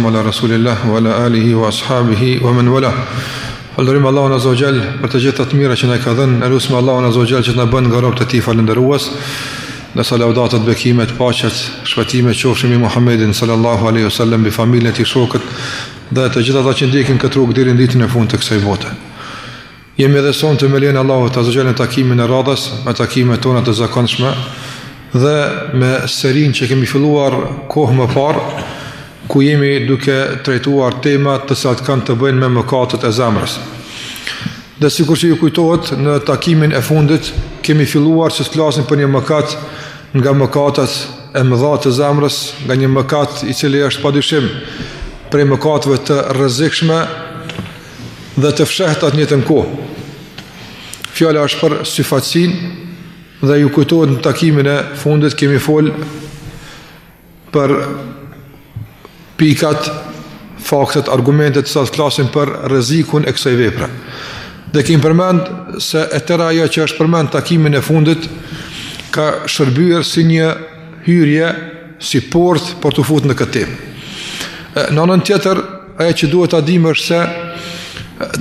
Mala Rasulillah wa ala alihi wa ashabihi wa man wala. Falënderim Allahun Azza wa Jall për të gjitha të mirat që na ka dhënë. E lusim Allahun Azza wa Jall që të na bën nga robët e tij falënderues. Ndërsa salavatet, bekimet, paqet, shpëtimet qofshin mbi Muhammedin sallallahu alaihi wasallam, mbi familjen e tij, shokët dhe të gjithë ata që ndjekin këtë rrugë deri në ditën e fundit të kësaj bote. Jemi edhe sonte me lejen e Allahut Azza wa Jall në takimin e radhës, me takimet tona të zakonshme, dhe me serinë që kemi filluar kohë më parë, ku jemi duke trajtuar tema të cilat kanë të bëjnë me mëkatet e zemrës. Dhe sikur që ju kujtohet, në takimin e fundit, kemi filluar që të flasim për një mëkat nga mëkatet e mëdha të zemrës, nga një mëkat i cili është pa dyshim prej mëkateve të rrezikshme, dhe të fshehta në të njëjtën kohë. Fjala është për syfaqësin dhe ju kujtohet në takimin e fundit kemi fol për pikat, faktet, argumentet të cilat flasin për rrezikun e kësaj vepre. Dhe kemi përmend se e tëra ajo që është përmend në takimin e fundit ka shërbyer si një hyrje si portë për t'u fut në këtë temë. Në anën tjetër, ajo që duhet ta dimë është se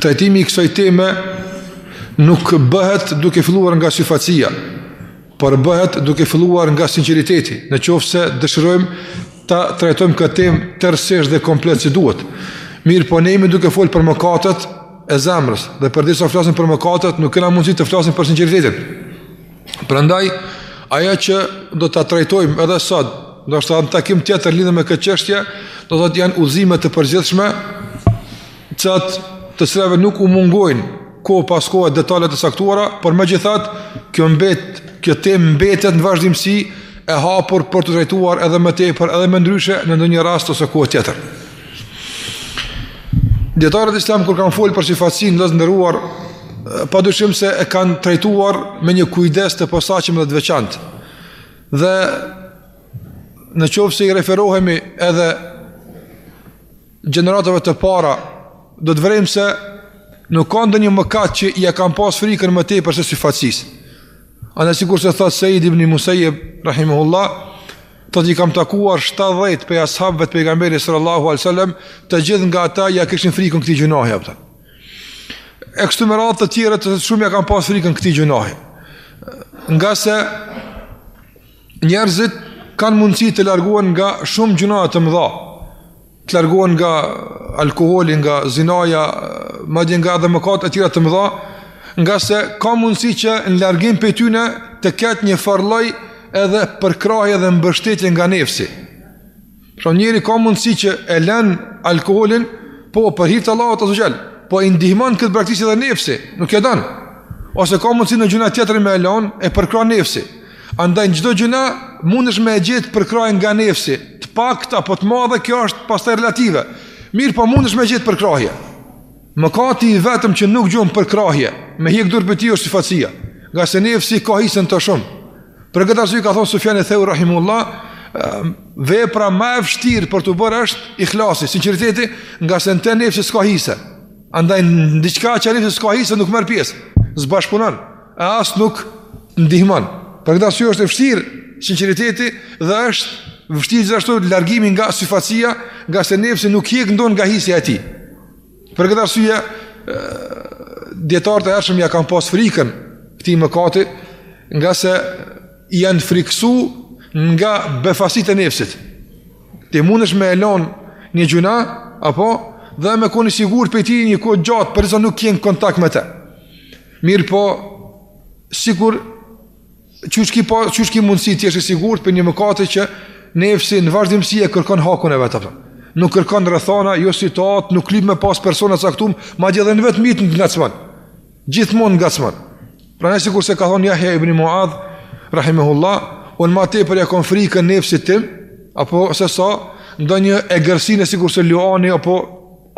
trajtimi i kësaj teme nuk bëhet duke filluar nga syfaqësia, por bëhet duke filluar nga sinqeriteti. Në qoftë se dëshirojmë ta trajtojmë këtë temë tërësisht dhe komplet si duhet. Mirëpo ne jemi duke fol për mëkatet e zemrës dhe përderisa flasim për mëkatet, nuk kena mundësi të flasim për sinqeritetin. Prandaj ajo që do ta trajtojmë edhe sot, ndoshta në takim tjetër lidhur me këtë çështje, do të thotë janë udhëzime të përgjithshme, cilat të cilave nuk u mungojnë kohë pas kohe detale të caktuara, por megjithatë, kjo mbet, kjo temë mbetet në vazhdimësi e hapur për t'u trajtuar edhe më tepër, edhe më ndryshe në ndonjë rast ose kohë tjetër. Dijetarët islam kur kanë fol për syfaqësinë, të nderuar, pa dyshim se e kanë trajtuar me një kujdes të posaçëm dhe të veçantë. Dhe në qoftë se i referohemi edhe gjeneratave të para, do të vërejmë se nuk ka ndonjë mëkat që ia kanë pas frikën më tepër se syfaqësisë. Andaj sikurse thotë Sejid ibn Musejib, rahimahullah, Thotë i kam takuar 70 prej ashabëve të pejgamberit sallallahu alaihi wasallam, të gjithë nga ata ja kishin frikën këtij gjynahi apo. E kështu me radhë të tjerë të shumë ja kanë pas frikën këtij gjynahi. Ngase njerëzit kanë mundësi të largohen nga shumë gjynahe të mëdha. të largohen nga alkoholi, nga zinaja, madje nga edhe mëkat e tjera të mëdha, ngase ka mundësi që në largim prej tyne të ketë një farlloj edhe përkrahje dhe mbështetje nga nefsi. Pra njëri ka mundësi që e len alkoholin, po për hir të Allahut azze ve xhel, po i ndihman këtë praktikisht edhe nefsi, nuk e don. Ose ka mundësi në gjynah tjetër me e lon e përkrah nefsi. Andaj në çdo gjynah mundesh me e gjetë përkrahje nga nefsi, të paktë apo të madhe, kjo është pastaj relative. Mirëpo mundesh me gjetë përkrahje. Mëkati i vetëm që nuk gjon përkrahje, me hjek dorë prej tij është syfaqësia, ngase nefsi ka hise në to shumë. Për këtë arsye ka thënë Sufjani Theuri rahimullah, ehm, vepra ma e vështirë për t'u bërë është ihlasi, sinqeriteti, ngase në të nefsi s'ka hise. Andaj në diçka që nefsi s'ka hise nuk merr pjesë, s'bashkëpunon. e as nuk ndihmon. Për këtë arsye është e vështirë sinqeriteti dhe është e vështirë gjithashtu largimi nga syfaqësia, ngase nefsi nuk hjek dorë nga hisja e tij. Për këtë arsye dijetarët e hershëm ia kanë pas frikën këtij mëkati, ngase janë friksu nga befasitë e nefsit. Ti mundesh me e lon një gjynah, apo dhe me kon i sigurt prej tij një kohë të gjatë, përderisa nuk je në kontakt me te. Mirëpo, sikur qysh ki po qysh ki mundsi të jesh i sigurt prej një mëkati që nefsi në vazhdimësi e kërkon hakun e vet apo. Nuk kërkon rrethana, jo situata, nuk lyp me pas persona të caktum, madje edhe në vetmi të ngacmon. Gjithmonë ngacmon. Pra ne sikurse ka thonë Jahja ibn Muadh, rahimehullah, un ma tepër ia kom frikën nefsit tim, apo sesa ndonjë egërsine sikurse luani apo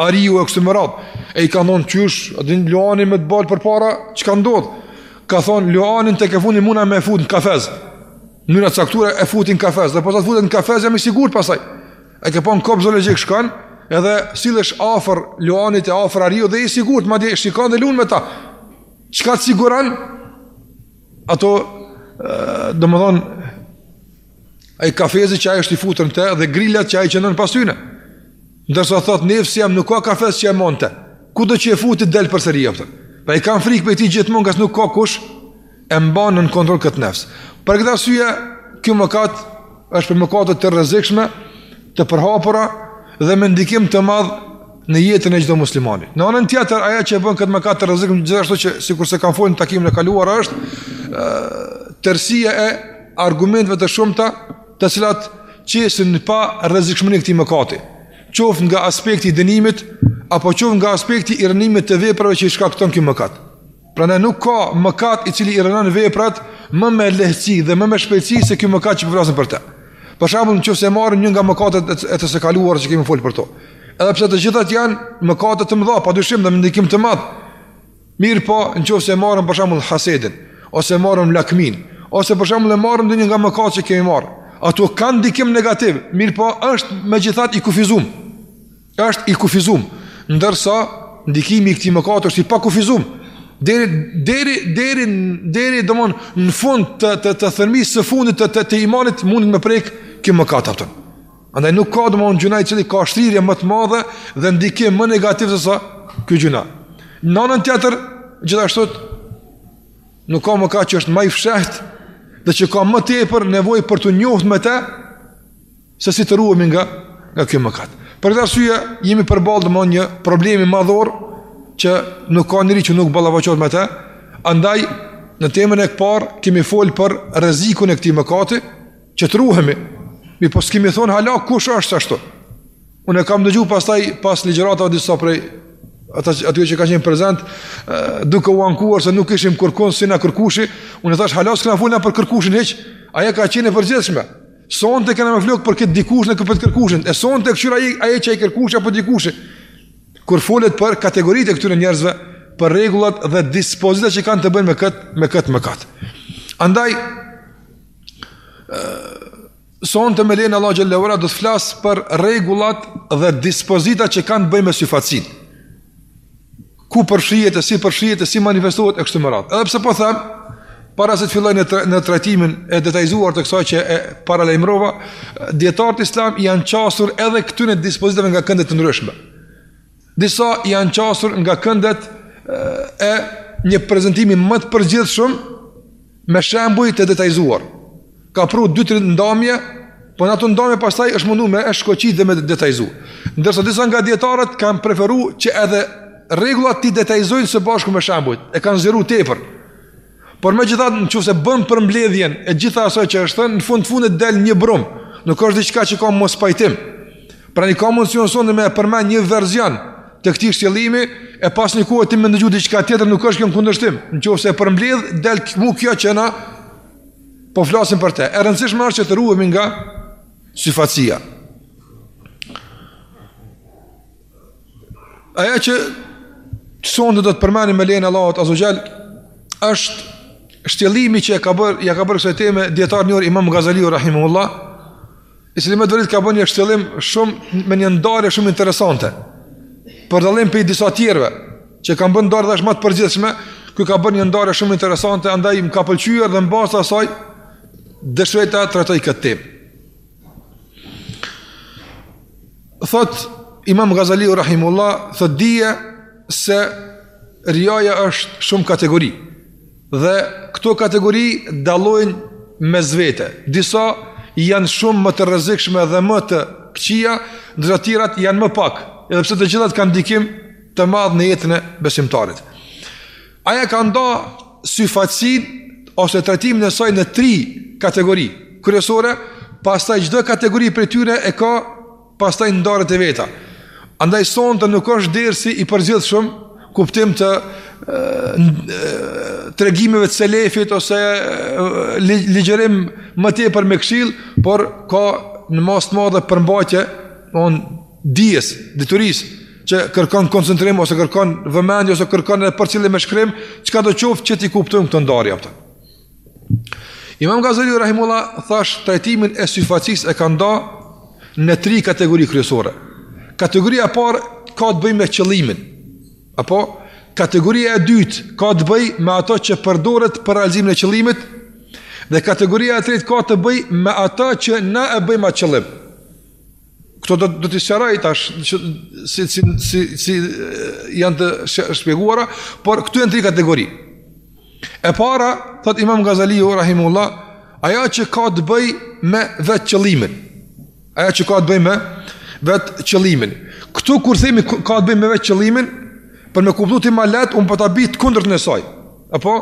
Ariu e kështu me radhë. E i kanë thonë qysh, a din Luani me të dal përpara, çka ndodh? Ka thonë, Luanin tek e fundi muna me e futë në kafez. Njerëz të caktuar e futin në kafez, dhe pasi ta futin në kafez jam i sigurt pasaj. E ke po në kopsht zoologjik shkon, edhe sillesh afër Luanit e afër Ariut dhe i sigurt madje shikon dhe lun me ta. Çka të siguron? Ato, domethonë, Ai kafezi që ai është i futur në të dhe grilat që ai qëndron pas tyre. Ndërsa thot nefsi jem nuk ka kafez që e mban te. Kudo që e futi del përsëri jashtë. Pra i kam frikë prej tij gjithmonë ngase nuk ka kush e mban në kontroll kët nefs. Për këtë arsye ky mëkat është prej mëkateve të rrezikshme, të përhapura dhe me ndikim të madh në jetën e çdo muslimani. Në anën tjetër ajo që e bën këtë mëkat të rrezikshëm gjithashtu që sikurse kemi fol në takimin e kaluar është tërësia e argumenteve të shumta, të cilat qesin në pah rrezikshmërinë e këtij mëkati, qoftë nga aspekti i dënimit apo qoftë nga aspekti i rrënimit të veprave që i shkakton ky mëkat. Prandaj nuk ka mëkat i cili i rrënon veprat më me lehtësi dhe më me shpejtësi se ky mëkat që po flasim për të. Për shembull, nëse marrim një nga mëkatet e tjera të kaluara që kemi folur për to, edhe pse të gjithat janë mëkate të mëdha, pa dyshim dhe me ndikim të madh, Mirëpo, në qoftë se marrim për shembull hasedin, ose marrim lakminë, ose për shembull e marrim ndonjë nga mëkatet që kemi marrë, ato kanë ndikim negativ, mirëpo është megjithatë i kufizum, është i kufizum, ndërsa ndikimi i këtij mëkati është i pakufizum, deri, deri, deri, deri domethënë në fund të, të, të thërrmisë së fundit të, të, të imanit mundet me prek ky mëkat, a kupton. Andaj nuk ka domethënë gjynah i cili ka shtrirje më të madhe dhe ndikim më negativ se sa ky gjynah. Në anën tjetër, gjithashtu nuk ka mëkat që është më i fshehtë dhe që ka më tepër nevojë për t'u njohur me të se si të ruhemi nga nga ky mëkat. Për këtë arsye jemi përballë domethënë një problemi madhor që nuk ka njeri që nuk ballafaqohet me të. Andaj në temën e parë kemi fol për rrezikun e këtij mëkati, Që të ruhemi, mirëpo s'kemi thonë hala kush është ashtu. Unë kam dëgju pastaj, pas ligjëratave disa prej, ata që, atyre që kanë qenë prezent, duke u ankuar se nuk ishim kërkun, si na kërkushi, unë e thash hala s'kena fol na për kërkushin hiç, ajo ka qenë e përgjithshme. Sonte kena me folë për këtë dikushin e këtë kërkushin, e sonte këqyre a je qaj kërkushi apo dikushi. Kur folet për kategoritë e këtyre njerëzve, për rregullat dhe dispozitat që kanë të bëjnë me këtë, me këtë, mëkat. Andaj, Sonte me lejen e Allahut xhele ve ala do të flas për rregullat dhe dispozitat që kanë të bëjnë me syfaqësinë. Ku përfshihet e si përfshihet e si manifestohet e kështu me radhë. Edhe pse po them, para se të filloj në, në trajtimin e detajzuar të kësaj që e paralajmërova, dijetarët islamë janë qasur edhe këtyre dispozitave nga kënde të ndryshme. Disa janë qasur nga këndet e një prezentimi më të përgjithshëm me shembuj të detajzuar. Ka pru dy-tre ndamje, po në ato ndamje pastaj është mundu me e shkoqit dhe me detajzu. Ndërsa disa nga dijetarët kanë preferu që edhe rregullat t'i detajzojnë së bashku me shembujt, e kanë zgjeru tepër. Por megjithatë në qoftë se bën përmbledhjen e gjithë asoj që është thënë, në fund të fundit del një brumë. Nuk është diçka që ka mospajtim. Prandaj ka mundësi që unë sonte me e përmend një verzion të këtij shtjellimi, e pas një kohe ti me ndëgju diçka tjetër, nuk është kjo në kundërshtim. Në qoftë se e përmbledh, del mu kjo që na po flasim për te. E rëndësishme është që të ruhemi nga syfaqësia. Ajo që sonte do të përmendim me lejen e Allahut azze ue xhel është shtjellimi që ia ka bërë, ja ka bërë kësaj teme dijetari i njohur imam Gazaliu Rahimullah i cili me të vërtetë ka bërë një shtjellim shumë me një ndarje shumë interesante për dallim prej disa tjerve që kanë bërë ndarje diç më të përgjithshme ky ka bërë një ndarje shumë interesante andaj më ka pëlqyër dhe në bazë të saj dëshiroj ta trajtoj këtë temë Thotë Imam Gazaliu rahimullah, thotë dije se rijaja është shumë kategori. Dhe këto kategori dallojnë mes vete. Disa janë shumë më të rrezikshme dhe më të këqija, ndërsa të tjerat janë më pak, edhe pse të gjithat kanë ndikim të madh në jetën e besimtarit. Ai e ka nda syfaqësinë ose trajtimin e saj në tri kategori kryesore, pastaj çdo kategori prej tyre e ka pastaj ndarjet e veta. Andaj sonte nuk është dersi i përgjithshëm kuptim të tregimeve të selefit ose ligjërim më tepër me këshillë, por ka në masë të madhe përmbajtje, domethënë dijes, diturisë, që kërkon koncentrim ose kërkon vëmendje ose kërkon edhe përcjellje me shkrim, çka do qoftë që ta kuptojmë këtë ndarje apo. Imam Gazali rahimullah thashë trajtimin e syfaqësisë e ka nda në tri kategori kryesore. Kategoria e parë ka të bëjë me qëllimin. Apo kategoria e dytë ka të bëjë me atë që përdoret për realizimin e qëllimit dhe kategoria e tretë ka të bëjë me atë që ne e bëjmë atë qëllim. Këto do do t'i sqaroj tash që si si si si janë të shpjeguara, por këtu janë tri kategori. E para, thotë Imam Gazaliu rahimullah, ajo që ka të bëjë me vetë qëllimin. Ajo që ka të bëjë me vetë qëllimin. Këtu kur themi ka të bëjë me vetë qëllimin, për me kuptu ti më lehtë, unë po ta bi të kundërtën e saj. Apo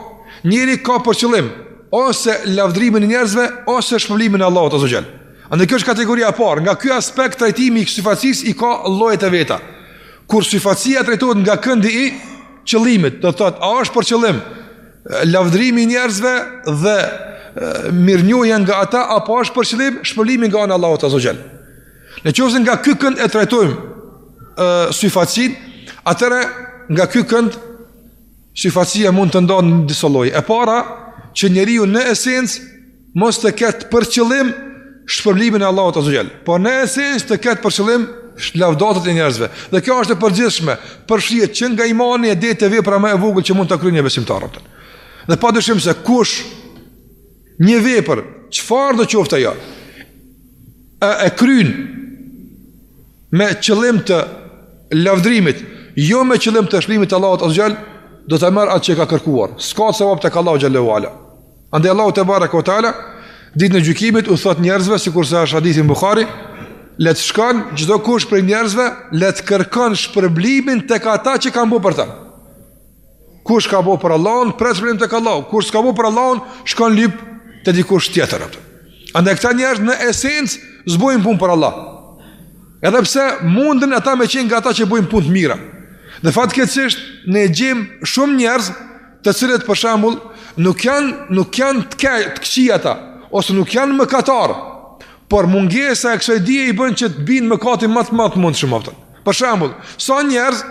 njeriu ka për qëllim ose lavdërimin e njerëzve ose shpërblimin e Allahut azze ue xhel. Andaj kjo është kategoria e parë. Nga ky aspekt trajtimi i syfaqësisë i ka llojet e veta. Kur syfaqësia trajtohet nga këndi i qëllimit, do të thotë, a është për qëllim lavdërimi i njerëzve dhe mirënjohja nga ata apo është për qëllim shpërblimi nga ana e Allahut azze ue xhel. Në qoftë se nga ky kënd e trajtojmë ë syfaqësinë, atëherë nga ky kënd Syfaqësia mund të ndahet në disa lloje. E para, që njeriu në esencë mos të ketë për qëllim shpërblimin e Allahut azze ue xhel. Por në esencë të ketë për qëllim lavdatët e njerëzve. Dhe kjo është e përgjithshme, përfshihet që nga imani e deri te vepra më e vogël që mund ta kryejë një besimtar. Dhe padyshim se kush Një vepër, çfarëdo qoftë ajo? E, e kryen me qëllim të lavdrimit, jo me qëllim të shpërblimit të Allahut azze ve xhel, do të marr atë që ka kërkuar. S'ka sevap tek Allahu xhel-le ve ala. Andaj Allahu tebareke ve teala ditën e gjykimit u thot njerëzve sikurse është hadithi në Buhari, le të shkon çdokush prej njerëzve, le të kërkon shpërblimin tek ata që kanë bo për ta. Kush ka bo për Allahun, pret shpërblim tek Allahu. Kush s'ka bo për Allahun, shkon lyp te dikush tjetër. Atë. Andaj këta njerëz në esencë s'bojnë punë për Allah. Edhe pse munden ata me qenë nga ata që bojnë punë të mira. Dhe fatkeqësisht ne gjejm shumë njerëz të cilët për shembull nuk janë nuk janë të ke të këqij ata ose nuk janë mëkatar. Por mungesa e kësaj dije i bën që të binë në mëkatin më të madh të mundshëm, kupton. Për shembull, sa njerëz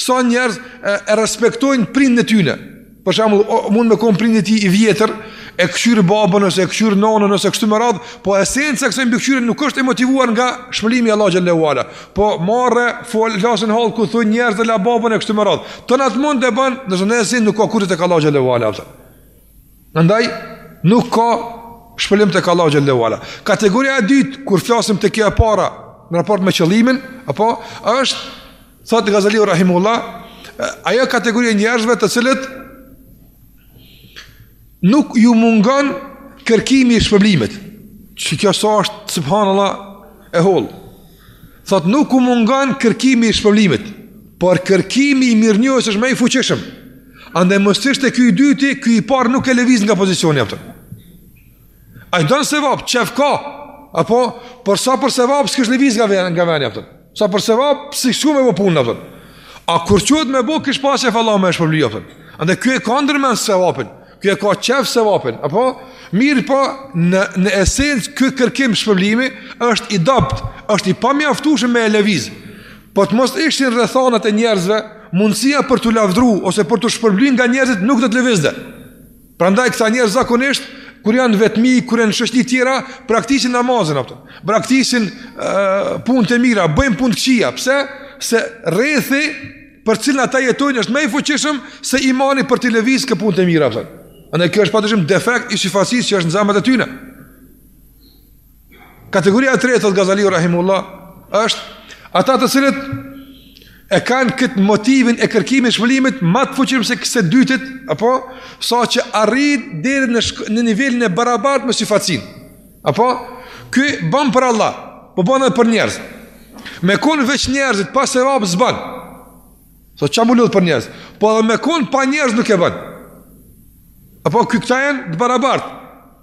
Sa njerëz e, e respektojnë prindin e tyre. Për shembull, mund të kon prindi i vjetër, e kqyr babën ose e kqyr nënën ose kështu me radh, po esenca e kësaj mbikëqyrje nuk është e motivuar nga shpërblimi i Allahut xhel-le ve ala. Po marre, fol flasin hallku, thonë njerëzit e la babën e kështu me radh. Tanat mund t'i bën, do të thonë se nuk ka kurrë tek Allahu xhel-le ve ala. Andaj nuk ka shpërblim tek Allahu xhel-le ve ala. Kategoria e dytë kur flasim tek kjo e para në raport me qëllimin, apo është Thotë Gazaliu rahimehullah, ajo kategori e njerëzve të cilët nuk ju mungon kërkimi i shpërblimit. Që kjo sa është, subhanallah, e hollë. Thotë nuk u mungon kërkimi i shpërblimit, por kërkimi i mirënjohjes është më i fuqishëm. Andaj mos t'ishte ky i dyti, ky i pari nuk e lëviz nga pozicioni, kupton. Ai don sevap, qef ka. Apo por sa për sevap s'kish lëviz nga vendi, nga vendi, kupton. Sa për sevap s'ish shku me bo punë, kupton. A kur çohet me bo, kish pas qef Allahu me e shpërbly, kupton. Andaj ky e ka ndërmend sevapin. Ky e ka qef sevapin. Apo mirëpo në në esencë ky kërkim shpërblimi është i dobët, është i pamjaftueshëm me e lëviz. Po të mos ishin rrethanat e njerëzve, mundësia për t'u lavdru ose për t'u shpërbly nga njerëzit nuk do të lëvizte. Prandaj këta njerëz zakonisht kur janë në vetmi, kur janë në shoqni tjera, braktisin namazin apo. Braktisin punët e mira, bëjnë punë të këqija. Pse? Se rrethi për të cilin ata jetojnë është më i fuqishëm se imani për t'i lëviz kah punët e mira apo. Andaj kjo është padyshim defekt i syfaqësisë që është në zemrat e tyre. Kategoria e tretë, thotë Gazaliu rahimehullah, është ata të cilët e kanë këtë motivin e kërkimit të shpërblimit më të fuqishëm se këta të dytët, apo saqë arrin deri në në nivelin e barabartë me syfaqësinë. Apo ky bën për Allah, po bën edhe për njerëz. Me kon veç njerëzit pa sevap s'bën. So çam u lodh për njerëz. Po edhe me kon pa njerëz nuk e bën. Apo ky këta janë të barabartë.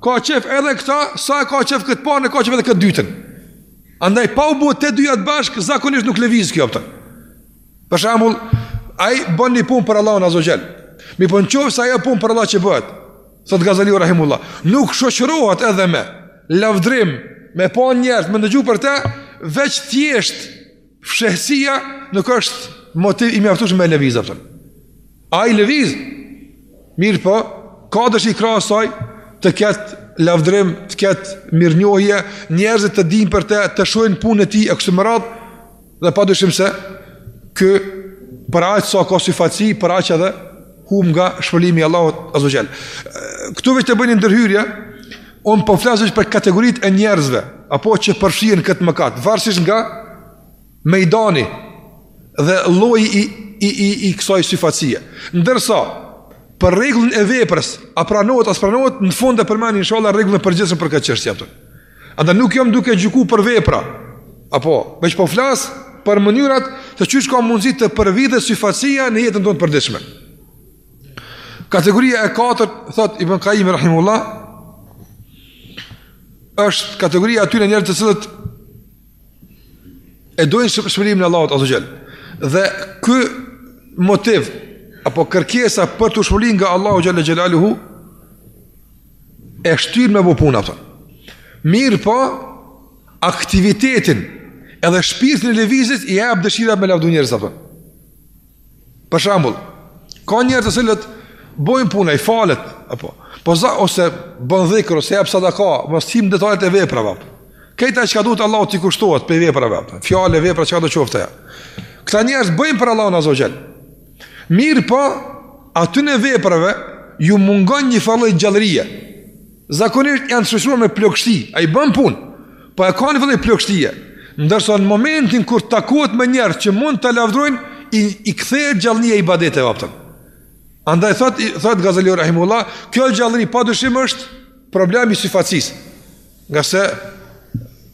Ka qejf edhe këta, sa e ka qejf këtë të parën, ka qejf edhe këtë të dytën. Andaj pa u bë të dyjat bashkë, zakonisht nuk lëviz kjo, a kupton. Për shembull, ai bën një punë për Allahun azze ve xhel. Mirëpo në qoftë se ajo punë për Allah që bëhet, thotë Gazaliu rahimehullah, nuk shoqërohet edhe me lavdrim, me pa njerëz, me ndëgju për të, veç thjesht Fshehësia nuk është motiv i mjaftueshëm me lëviz, a kupton. Ai lëviz. Mirëpo, ka dëshirë krahas saj të ketë lavdrim, të ketë mirënjohje, njerëzit të dinë për të, të shohin punën e tij e kështu me radhë. Dhe padyshim se ky për aq sa ka syfaqësi, për aq edhe humb nga shpërblimi i Allahut azze ve xhel. Këtu veç të bëj një ndërhyrje, unë po flas veç për kategoritë e njerëzve apo që përfshihen në këtë mëkat, varësisht nga mejdani dhe lloji i i i i kësaj syfaqësie. Ndërsa për rregullin e veprës, a pranohet a s'pranohet, në fund e përmend inshallah rregullin e përgjithshëm për këtë çështje, a kupton. Andaj nuk jam duke gjykuar për vepra. Apo, veç po flas për mënyrat se qysh ka mundësi të përvidhet syfaqësia në jetën tonë të përditshme. Kategoria e katërt, thotë Ibn Kajjimi rahimehullah, është kategoria e atyne njerëz të cilët e dojnë shpërblimin e Allahut azze ve xhel. Dhe ky motiv apo kërkesa për t'u shpërbly nga Allahu xhel-le xhelaluhu e shtyn me bo punë, a kupton. Mirëpo, aktivitetin edhe shpirtin e lëvizjes ia jep dëshira me lavdu njerëz, a kupton. Për shembull, ka njerëz të cilët bojnë punë, ai falet, apo, po za, ose bën dhikr, ose jep sadaka, mos t'hym n'detajet e veprave. Këta çka duhet Allahut t'i kushtohet prej veprave, fjalë vepra çkado qoftë. Këta njerëz bëjnë për Allahun azze ve xhel. Mirëpo, atyre veprave ju mungon një farë lloj gjallërie. Zakonisht janë të shoqëruar me plogështi, ai bën punë, po e ka një farë lloj plogështie. Ndërsa në momentin kur takohet me njerëz që mund ta lavdrojnë, i, i kthehet gjallnia e ibadeteve, a kupton. Andaj thotë thotë Gazaliu rahimehullah, kjo gjallëri padyshim është problem i syfaqësisë. Ngase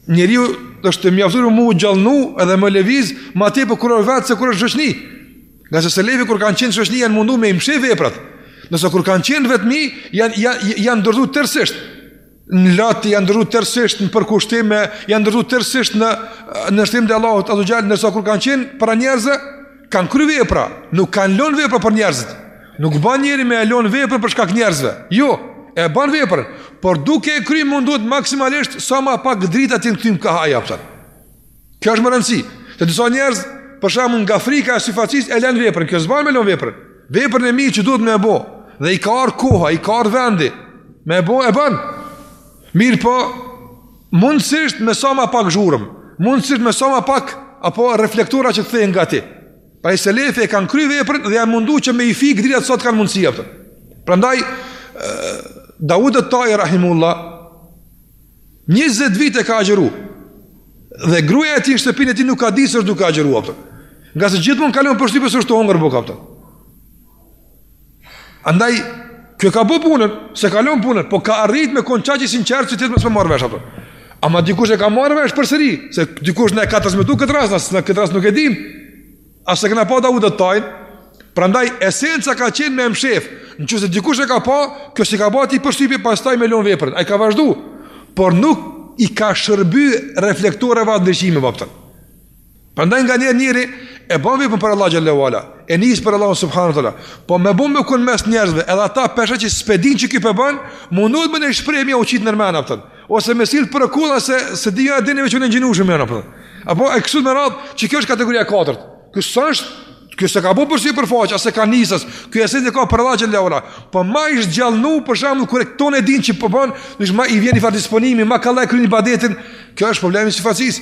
njeriu është të mjaftur mu gjallnu edhe me lëviz ma tepër kur o vetë se kur është n'shoqni. Ngase selefi kur kanë qenë n'shoqni janë mundu me i mshef veprat. Ndërsa kur kanë qenë n'vetmi, janë, janë, janë dorëzu tërësisht në lot, janë dorëzu tërësisht në përkushtime, janë dorëzu tërësisht në nënshtrim të Allahut azze ve xhel, ndërsa kur kanë qenë para njerëzve, Kanë kry vepra, nuk kanë lënë vepra për njerëzit. Nuk bën njeri me e lënë veprën për shkak njerëzve. Jo, e bën veprën, por duke e kry mundohet maksimalisht sa më pak drita të jenë kthym ka ai, a kupton. Kjo është me rëndësi. Se disa njerëz, për shembull, nga frika e syfaqisë e lënë veprën, kjo s'bën me lënë veprën. Veprën e mirë që duhet me e bë, dhe i ka ardhur koha, i ka ardhur vendi. Me e bë, e bën. Mirëpo, Mundësisht me sa më pak zhurmë, mundësisht me sa më pak apo reflektora që të kthejnë nga ti. Prandaj selefi e kanë kry veprën dhe janë mundu që me i fik dritat sa të kanë mundësi, a kupton. Prandaj, Dawud et-Tai, Rahimullah, 20 vite ka agjeru, dhe gruja e tij në shtëpinë e tij nuk ka dit se është duke agjeru, a kupton. Ngase gjithmonë ka lon përshtypje se është tu hongër bukë, a kupton. Andaj, ky e ka bë punën, s'e ka lënë punën, po ka arrit me konë qaq i sinqertë që ti të mos me marrë vesh atë. Ama dikush e ka marrë vesh përsëri, se dikush na e ka transmetu këtë rast, se ne këtë rast nuk e dim, as e kena pa Dawud et-Tain, prandaj esenca ka qenë me mshef, në qoftë se dikush e ka pa, kjo s'i ka ba atij përshtypje, pastaj me lënë veprën, ai ka vazhdu, por nuk i ka shërby reflektorëve as ndriçimeve, a kupton. Prandaj nganjëherë njeri e bën veprën për Allah xhelle ue ala, e nis për Allah subhanahu wa taala. Po me bo me kon mes njerëzve, edhe ata për shembull që s'pe din që ky po bën, mundohet me u shpreh, me u qit nërmend, a kupton. Ose me u sill për akulla se s'e di a e dini veç unë agjinushëm jam, a kupton. Apo e kështu me radhë, që kjo është kategoria e katërt. Ky s'është Ky s'e ka bë për sy për faqe, as e ka nis, ky e sejtë e ka për Allah xhelle ue ala, po ma i shgjallnu për shembull kur këto e din që po bën, po nësh ma i vjen njëfarë disponimi, ma kollaj e kryn ibadetin, kjo është problemi i syfaqisë,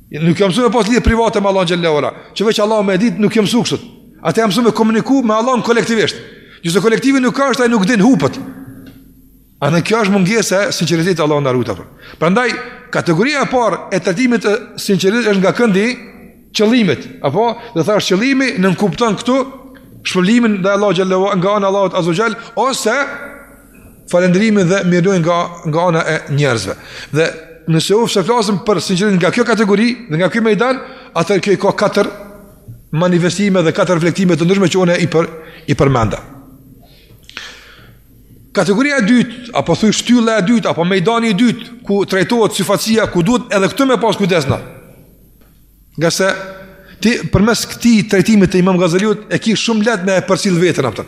Nuk janë mësuar me pas lidhje private me Allahun xhelle ue ala. Që veç Allahu me e ditë, nuk janë mësuar kështu. Ata janë mësuar me komunikuar me Allahun kolektivisht. N'qoftë se kolektivi nuk është, ai nuk din, hupet. Edhe kjo është mungesa e sinqeritetit, Allahu na rujt. Prandaj kategoria e parë e trajtimit të sinqeritetit është nga këndi i qëllimit, apo do thash qëllimi nënkupton këtu shpërblimin ndaj Allahut xhallahu nga ana e Allahut azze ue xhel ose falënderimin dhe mirënjohjen nga nga ana e njerëzve. Dhe nëse u flasim për sinqeritet nga kjo kategori, dhe nga ky mejdan, atëherë kjo ka katër manifestime dhe katër reflektime të ndryshme që unë i për i përmenda. Kategoria e dytë, apo thuj shtylla e dytë apo mejdani i dytë ku trajtohet syfaqia, ku duhet edhe këtu me pas kujdes na. Ngase ti përmes këtij trajtimi të Imam Gazaliut e ke shumë lehtë me e përcjell veten, a kupton.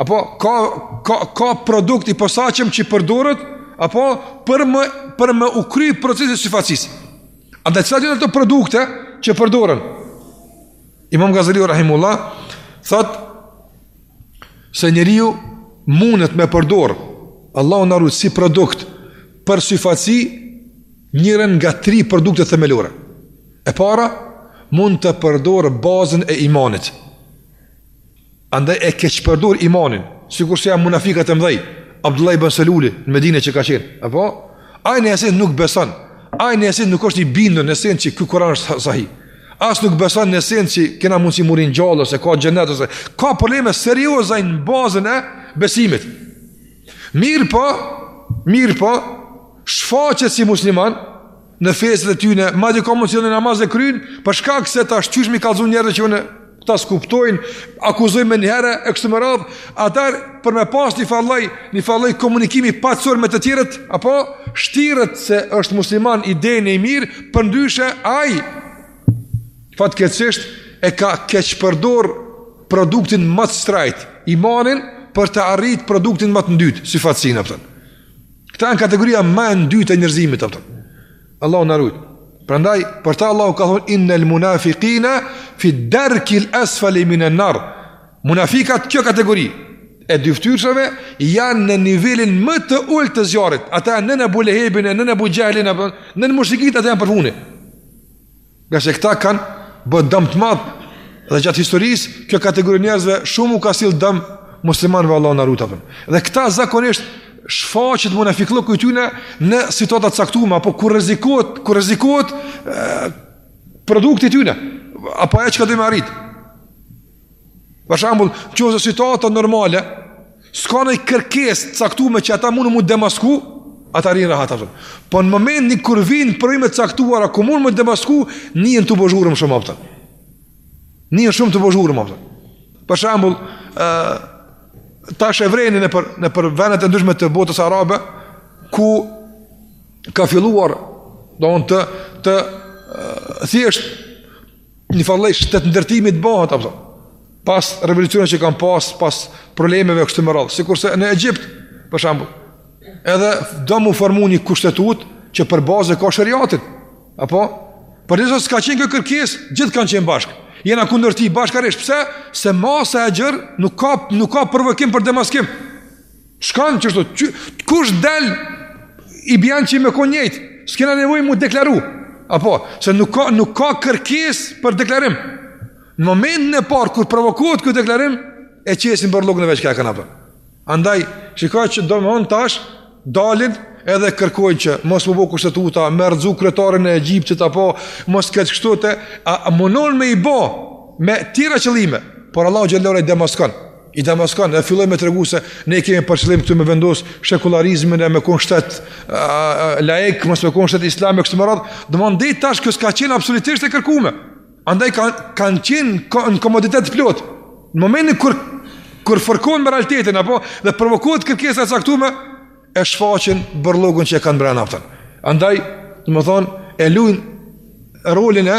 Apo ka ka ka produkt i posaçëm që përdoret apo për më për më u kry procesi i syfaqsis. A dhe cilat janë ato produkte që përdoren? Imam Gazali rahimullah thot se njeriu mundet me përdor Allahu na rujt si produkt për syfaqsi njërën nga tri produkte themelore. E para mund të përdor bazën e imanit. Andaj e keqpërdor imanin, sikur se janë munafikat e mëdhej, Abdullah ibn Saluli në Medinë që ka qenë. Apo ai në esencë nuk beson. Ai në esencë nuk është i bindur në esencë që ky Kur'an është sahih. As nuk beson në esencë që kena mundsi m'u ringjall ose ka xhenet ose ka probleme serioze në bazën e besimit. Mirëpo, mirëpo, shfaqet si musliman, në festat e tyne, madje ka mundësi namazin e kryen, për shkak se tash qysh m'i kallzu njerëz që këta s'kuptojnë, akuzojnë menjëherë e kështu me radh, atëherë për me pas njëfar lloj, njëfar lloj komunikimi paqësor me të tjerët, apo shtiret se është musliman i denjë e i mirë, përndryshe ai fatkeqësisht e ka keqpërdor produktin ma të shtrajt, imanin për ta arrit produktin ma të ndytë, syfaqsin apo. Këta janë kategoria ma e ndytë e njerëzimit, apo. Allahu na rujt. Prandaj për ta Allahu ka thonë innal munafiqina fi darkil asfali minan nar. Munafikat kjo kategori e dyftyrshave janë në nivelin më të ulët të zjarrit. Ata janë nën Ebu Lehebin, nën Ebu Xhehlin apo nën mushrikët ata janë përfundi. Ngase këta kanë ba dam të madh dhe gjatë historisë kjo kategori njerëzve shumë u ka sjell dam muslimanëve Allahu na rujt, apo. Dhe këta zakonisht shfaqet munafikllëku i tyne në situata të caktume apo kur rrezikohet, kur rrezikohet produkti i tyne apo ajo çka dojn me arrit. Për shembull, qoftë se situata normale s'ka noj kërkesë caktume që ata mun me mun m'u demasku, ata rrin rahat atë. Po në momentin kur vijn probleme të caktuara ku mun m'u demasku, nihen t'u bo zhurm shumë atë. Nihen shumë t'u bo zhurm atë. Për shembull, ë tash e vrenin nëpër nëpër venet e ndryshme të botës arabe ku ka filluar domethënë thjesht Njëfar lloj shtetndërtimi të bahet, apëton. Pas revolucioneve që kanë pas, pas problemeve kështu me radhë. Sikurse në Egjipt, për shembull, edhe do mu formu një kushtetut që për bazë e ka sheriatin. Apo? Përderisa s'ka qenë kjo kërkesë, gjithë kanë qenë bashkë. Jena kundër tij bashkarisht, pse? Se masa e gjerë nuk ka, nuk ka provokim për demaskim. S'kanë qështu, që, kush del i bjen që me konë njëjtë, s'kena nevoj mu deklaru, apo, se nuk ka, nuk ka kërkes për deklarim. Në momentin e parë, kur provokohet ky deklarim, e qesin bërllogun e vet çka e kanë apo. Andaj, shikoj që domethonë tash, dalin edhe kërkojnë që mos m'u bo kushtetuta, me rrëzu kryetarin e Egjiptit, apo mos këtë kushtetutë, a, munon me i bo me tjera qëllime, por Allahu xhelle i demaskon. i demaskon, e fillojnë me tregu se ne kemi për qëllim këtu me vendos shekularizmin e me konë shtet laik, mos me konë shtet islam e kështu me radhë, dhe deri tash kjo s'ka qenë absolutisht e kërkume. Andaj kanë kan qenë në komoditet plot. Në momentin kur, kur fërkohen me realitetin, apo, dhe provokohet kërkesa e caktume, e shfaqin bërllogun që e kanë brena, kupton. Andaj, domethonë, e lujnë rolin e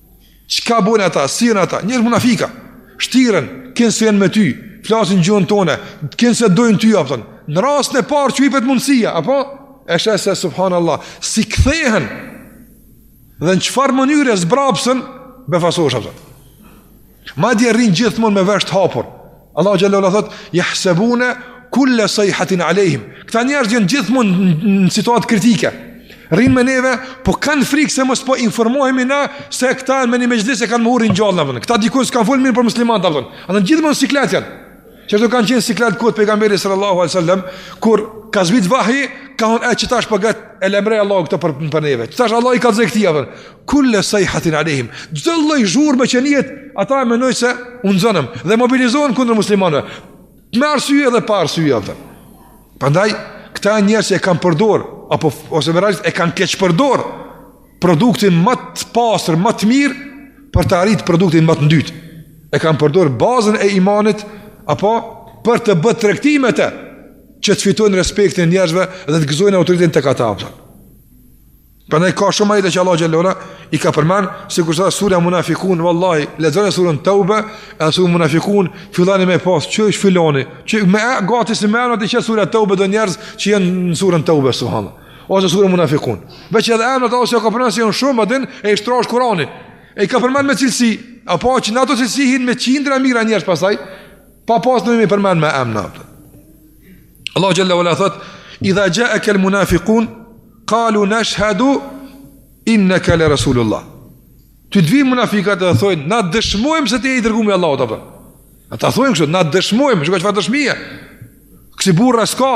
Çka bojnë ata, si janë ata? Njerëz munafika. Shtiren, kinse janë me ty, flasin gjuhën tone, kinse t'dojnë ty, kupton. Në rastin e parë që u ipet mundësia, apo? E sheh se, subhanallah, si kthehen, dhe në çfarë mënyre zbrapsen, befasohesh, kupton. Madje rrin gjithmonë me veshët hapur. Allahu xhelle ue ala thot: "Yahsabuna kulla sayhatin alejhim." Këta njerëz janë gjithmonë në situatë kritike. Rrin me neve, po kanë frikë se mos po informohemi na se këta në një mexhlis e kanë mohu ringjalljen, kupton. Këta diku s'kan fol mirë për muslimanët, kupton. Ata gjithmonë siklet janë. Qështu kanë qenë siklet n'kohë t'pejgamberit sallallahu alejhi ve selem, kur ka zbrit vahji, kanë thonë, e që tash për po gëtë, e lemre Allah këtë për, për neve, qe tash Allahu i ka zbrit, kupton, kulle sajhatin alejhim, çdo lloj zhurme që nihet, ata menojnë se u nxonëm, dhe mobilizohen kundër muslimanëve, me arsye dhe pa arsye, kupton. Prandaj, këta njerëz e kanë përdor, apo, ose më drejt, e kanë keqpërdor, produktin ma të pastër, ma të mirë për t'arrit produktin ma të ndytë. E kanë përdor bazën e imanit apo për të bërë tregti me të, që të fitojnë respektin e njerëzve dhe të gëzojnë autoritetin tek ata. Prandaj ka shumë ajete që Allah xhelle i ka përmend, sikurse sura Munafikun, vallahi, lexoni surën Tauba, e surën Munafikun, fillani me pas, çu është filoni? Çu me gati se më anë të çesë sura Tauba do njerëz që janë në surën Tauba subhanallahu. ose sura munafikun. Veç qe emrat Allahu s'i ka përmend se janë shumë, madin e i shtrosh Kur'anin. E ka përmend me cilësi, apo që në ato cilësi hin me qindra mijëra njerëz pasaj, pa pas nevojë me i përmend me emra. Allah xhalla wala thot, "Idha ja'aka al-munafiqun qalu nashhadu innaka la rasulullah." Ty t'vijnë munafikat e thonë, "Na dëshmojmë se ti je i dërguari i Allahut apo?" Ata thonë kështu, "Na dëshmojmë, çka çfarë dëshmie?" Kësi burra s'ka,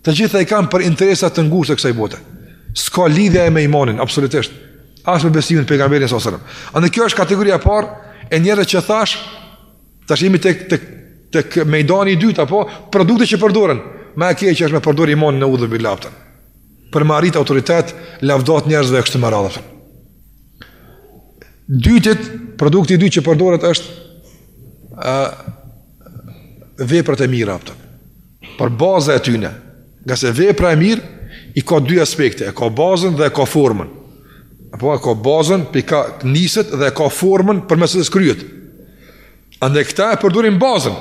Të gjitha i kanë për interesa të ngushta të kësaj bote. S'ka lidhje ai me imanin, absolutisht. As me besimin pejgamberin sa selam. Andaj kjo është kategoria e parë e njerëzve që thash tash jemi tek tek tek mejdani i dytë apo produktet që përdoren. Ma e keqja është me përdor imanin neudhubilah, a kupton. Për me arrit autoritet, lavdata të njerëzve e kështu me radhë. I dyti, produkti i dytë që përdoret është ë veprat e mira, a kupton por baza e tyne, ngase vepra e mirë i ka dy aspekte, e ka bazën dhe e ka formën. Apo e ka bazën, prej ka niset dhe e ka formën përmes cilës kryhet. Andaj këta e përdorin bazën,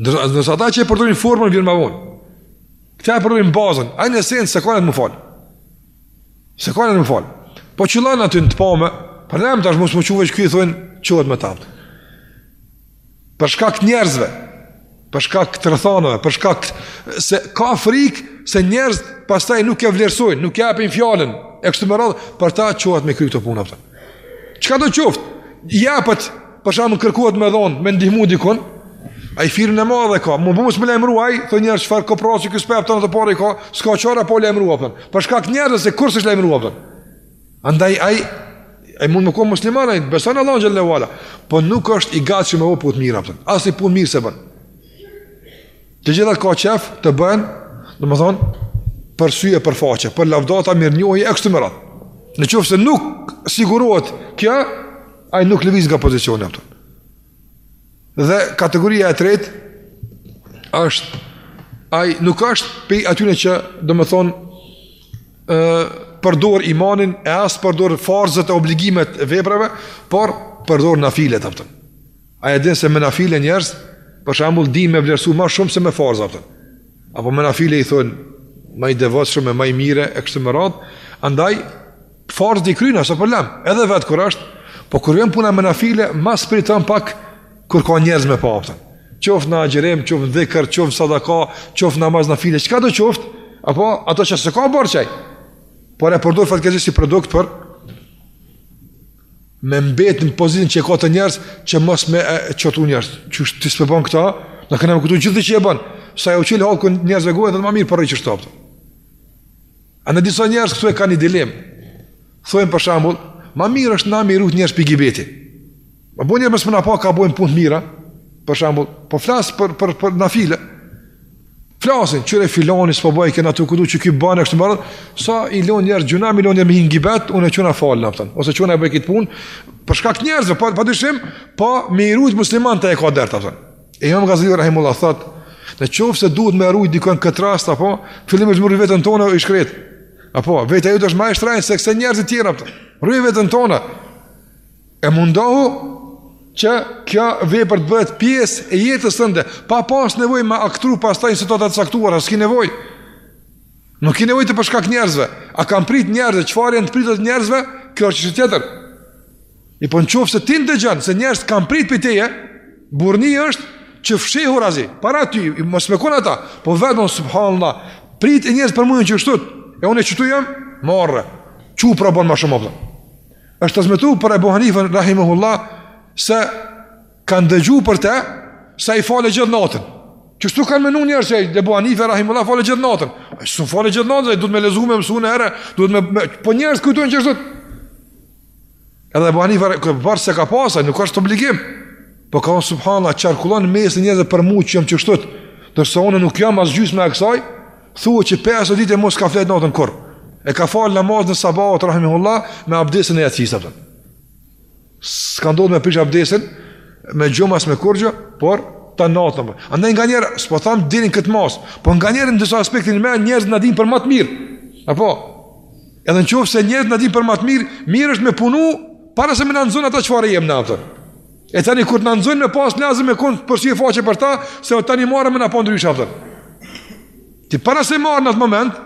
ndërsa ata që e përdorin formën, vjen ma vonë. Këta e përdorin bazën, ai në esencë s'e ka nijet me u falë. S'e ka nijet me u falë. Po qëllon aty në të pame, po nime tash mos me u çu e çka i thonë, çohet me ta, a kupton. Për shkak të njerëzve, për shkak të rrethanave, për shkak se ka frikë se njerëzit pastaj nuk e vlerësojnë, nuk ia japin fjalën e kështu me radhë, për ata çohet me i kry ato punë, a kupton. Çka do të qoftë? Ja për të, për shembull kërkohet me dhon, me ndihmu dikon. Ai firmën e madhe e ka, me bo mos me u lajmëru ai, thonë njerëz çfarë koprraci ky, s'po jep, tonë ato pare ka, s'ka çare pa u lajmëru ai. Për shkak njerëzve se kurrë s'ish lajmëru ai. Andaj ai ai mund me kon musliman, ai beson Allahu xhele ve ala, po nuk është i gatshëm me bo punë të mira, a kupton, asni punë të mirë s'e bën. Të gjitha ka qejf të bëhen, domethënë për sy e për faqe, për lavdata mirënjohje e kështu me radhë. Në qoftë se nuk sigurohet kjo, ai nuk lëviz nga pozicioni, a kupton. Dhe kategoria e tretë është ai nuk është prej atyne që domethonë përdor imanin e as përdor farzët e obligimet e veprave, por përdor nafilet, a kupton. Ai e din se me nafile njerëz për shembull din me vlerësu më shumë se me farza, a kupton. Apo me nafile i thon më i devotshëm e më i mirë e kështu me radhë, andaj Farzët i kryn ai, s'o problem, edhe vetë kur është, po kur vjen puna me nafile, ma s'priton pak kur ka njerëz me e pa, a kupton. Qoftë në agjërim, qoftë në dhikër, qoftë sadaka, qoftë namaz nafile, çka do qoftë, apo ato që s'e ka borxh ai, por e përdor fatkeqësisht si produkt për me mbet në pozitën që e ka te njerëzit që mos me e qortu njerëz, qysh s'po e bon këta, në këna me këtu gjithçka e bon, sa ju çil hallkut, njerëzve gojën, edhe ma mirë përrej kështu, a kupton. Andaj disa njerëz këtu e kanë një dilemë. Thojnë për shembull, ma mirë është na me i rujt njerëzit prej gibetit. Me bo njerëz mos me më pa ka boj punë të mira, për shembull, po flas për, për, për nafile. Flasin, kqyre filani, s'po bëjë këna të këtu, që kjo banë e kështu me radhë, sa i lo njerëz, gjynah me i lon njerëz me hi në gibet, unë çona falna, a kupton, ose çona e bëj këtë punë, për shkak të njerëzve, pa, pa dyshim, po me i rujt muslimanët e ka dert, a kupton. E Imam Gazali rahimullah thot, në qoftë se duhet me rujt dikon n'këtë rast apo fillimisht me rujt veten tonde o i shkret. Apo vetja jote është ma e shtrenjtë se këta njerëzit tjerë apo. Ruje veten tonde. E mundohu që kjo vepër të bëhet pjesë e jetës tënde, pa pas nevojë me aktru pastaj në situata të caktuara, s'ki nevojë. Nuk ki nevojë për shkak të njerëzve. A kanë prit njerëzit, çfarë janë të priturat e njerëzve? Kjo është çështë tjetër. E po në qoftë se ti ndëgjon se njerëzit kanë prit prej teje, burrni është që fshehurazi, para ty, i më smekon ata, po vetëm, subhanallah, prit njerëzit për mu dinë qështu, e unë qështu jam, marre, që u prabon ma shumë apo. Është transmetu për Ebu Hanifën, Rahimahullah, se kanë dëgju për te, se e falë gjithë natën. Qështu kanë menu njerëzit që Ebu Hanife, Rahimullah, fale gjithë natën. Ai s'u falë gjithë natën, duhet me lexu me mësu në herë, duhet me... Po njerëzit kujtojnë qështu Edhe Ebu Hanifa, kërë se ka pasaj, nuk është obligim. Po ka thonë, subhanallah, qarkullon në mes të njerëzve për mu që jam qështu, ndërsa unë nuk jam as gjysma e kësaj, thuhet që prej asaj dite ma s'ka fletë natën kurrë. E ka falë namazin e sabahut, rahimihullah, me abdesin e jacisë, apo. S'ka ndodhë me prishë abdesin, me gjumë as me kurgjë, por tanë natën. Andaj nganjëherë, s'po thamë deri në këtë masë, po nganjëherë në disa aspekte njerëzit na dinë për ma të mirë. Apo, Edhe në qoftë se njerëzit na dinë për ma të mirë, mirë është me punu, para se me na nxonë ata çfarë jemi në atër. E tani kur të na nxonë me pas lazëm me kon për sy e faqe për ta, se o tani marre me na pa ndryshë atër. Ti para se me ardhë në atë moment,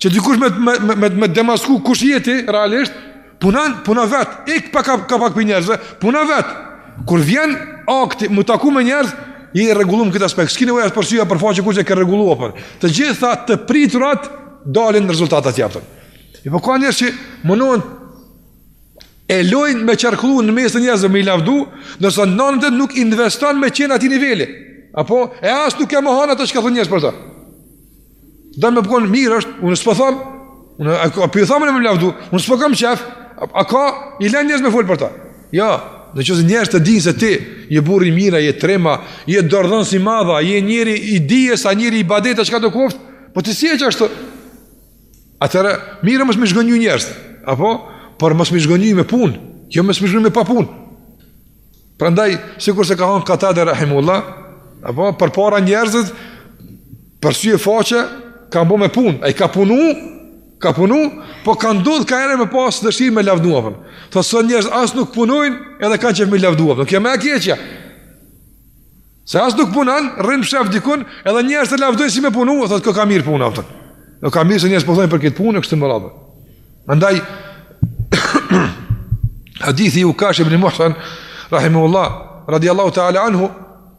që dikush me, me, me, me, me demasku kush je ti realisht, puno, puno vetë, ik pa ka, ka pak prej njerëzve, puno vetë. Kur vjen vakti, m'u taku me njerëz, i rregullum këtë aspekt. S'ki nevojë për sy e për faqe kur e ke rregullu, apo. Të gjitha të priturat, dalin rezultatet, apo. E po ka njerëz që mundohen e lojnë me qarkullu në mes të njerëzve me i lavdu, ndërsa nënët nuk investon me qenë atij niveli. Apo e as nuk e mohon ato çka thonë njerëz për ta. Domethon po kon mirë është, unë s'po them, unë a po ju thamë me lavdu, unë s'po kam qejf, a ka i lënë njerëzit me fol për ta. Jo, në qoftë se njerëzit të dinë se ti je burrë i mirë, je trim, a je dorëdhonës i madh, a je njeri i dijes, a njeri i ibadetit a çka do koftë, Po ti s'je qashtu? Atëherë, mirë mos me zhgënjy njerëzit, apo? Por mos me zhgënjy me punë, jo mos me zhgënjy me pa punë. Prandaj, sikurse ka thonë Katade Rahimullah, apo? Përpara njerëzit, për sy e faqe, kanë bo me punë, ai ka punu, ka punu, po ka ndodhë kaherë me pasë dëshirë me lavdu, apo. Tho, sot njerëzit as nuk punojnë, edhe kanë qejf me lavdu, apo. Kjo ma e keqja. Se as nuk punon, rrin sheh dikun, edhe njerëz të lavdojnë si me punu, thotë ky ka mirë punë apo. Doket mirë se njerëz po thonë për këtë punë kështu me radhë. Andaj hadithi Ukash ibn Muhsan rahimullah radiallahu ta'ala anhu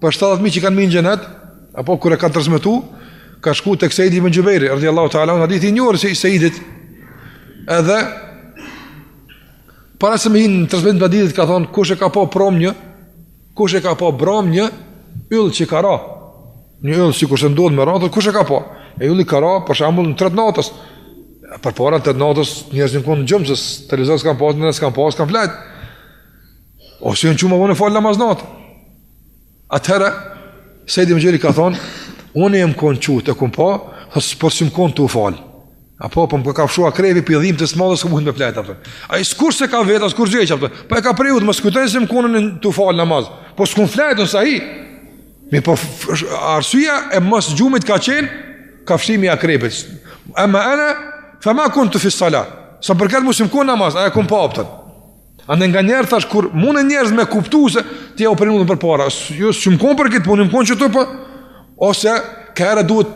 për 70.000 që kanë me hi n'xhenet apo kur e kanë transmitu ka shku tek Seidi ibn Xhubejri radiallahu ta'ala anhu hadithi njërë që i Seidit edhe para se me hinë në transmetim të hadithit ka thonë kush e ka pa pram një Kush e ka pa bram një yll që ka ra? Një yll sikur se ndodh me radhë, kush e ka pa? E ylli ka ra për shembull në tret natës. Përpara n'tret natës njerëzit janë n'gjumë se televizor s'kan pas, net s'kan pas, kan flet. Ose janë çu me fal namaz natë. Atëherë Seid ibn Xhubejri ka thonë, unë jam konë çutë, e kom pa, thotë po s'jam konë tu u falë. Apo po më ka kafshu akrepi prej dhimtës madhe s'kam mund me flejt apo. Ai sikur s'e ka vetë, skur gjej apo. Po e ka pre, mos kujtoni se jam konë tu fal namaz. Po s'kum flejt ose ai. Mirëpo arsyeja e mosgjumit ka qen kafshimi i akrepit. Ama ana fa ma kuntu fi sala. Sa për këtë nuk jam konë n'namaz, e kum pa optën. Andaj nganjëherë thash, kur munden njerëz me kuptu se ti je u prirë përpara, jo s'jam konë për këtë punë, jam konë qëtu për, po, ose ka herë duhet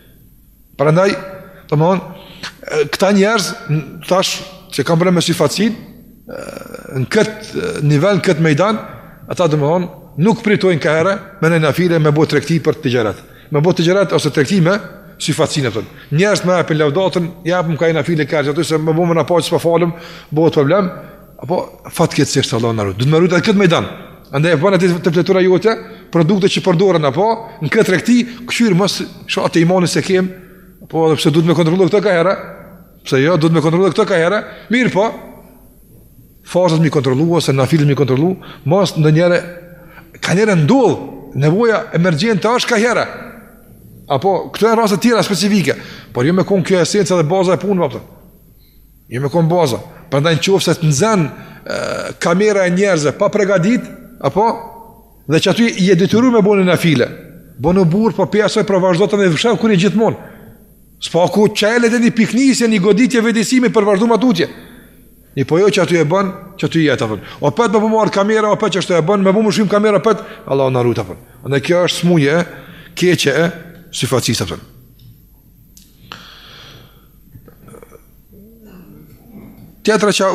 Prandaj, domthon, këta njerëz tash që kanë bërë me syfaqësinë në këtë nivel, në këtë mejdan, ata domethonë, nuk pritojnë ka herë me nafile me bo tregti për t'gjërat. Me bo t'gjërat ose tregti me syfaqësinë e tënë. Njerëzit me epin lavdatën, japëm ka një nafile ka herë qaty, se me bo me ndej pa falëm, bo të problem, Apo fatkeqësisht Allah na rujt. Duhet me rujt n'këtë mejdan. Andaj ajo natë, produkte që përdoren apo në këtë tregti, kshyr mos shit atë imanin se kem, apo edhe pse duhet me kontrollu këtë ka herë. Pse jo, duhet me kontrollu këtë ka herë. Mirëpo farzet me i kontrollu ose nafilet me i kontrollu, mos ndonjëre nganjëherë ndodh nevoja emergjente është ka herë. Apo këto janë raste të tjera specifike, por jo me kon kjo esencë dhe baza e punës apo. Jo me konë baza. Prandaj në qoftë se të nxen kamera e njerëzve papërgatit, apo? Dhe qaty je i detyru me bo ni nafile. Boni në burë, po pas asaj, pra vazhdo të me veshën, për gjithmonë. Së paku çelet një pikënisje, një goditje vetëdijesimi për vazhdu më tutje. Mirëpo jo qaty e bën, qaty jet, apo. O prapë me t'marrë po kamera, o prapë qashtu e bën, me pëmë po shumë kamera, prapë, Allah na rujt, apo. Dhe kjo është smuje e keqe e syfaqësisë, apo. Tjetra qa,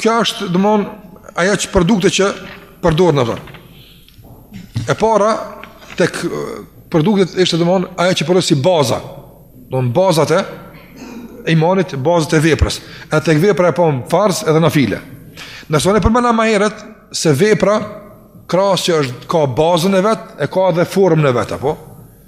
kjo është domethon ajo që produkte që përdorën, apton. E para, tek produktet ishte domethon ajo që përdor si baza. Domethon bazat e imanit, bazat e veprës. E tek vepra e pamë farz edhe nafile. Ndërsa ne përmendëm ma herët, se vepra krahas që është ka bazën e vet, e ka edhe formën e vet, apo?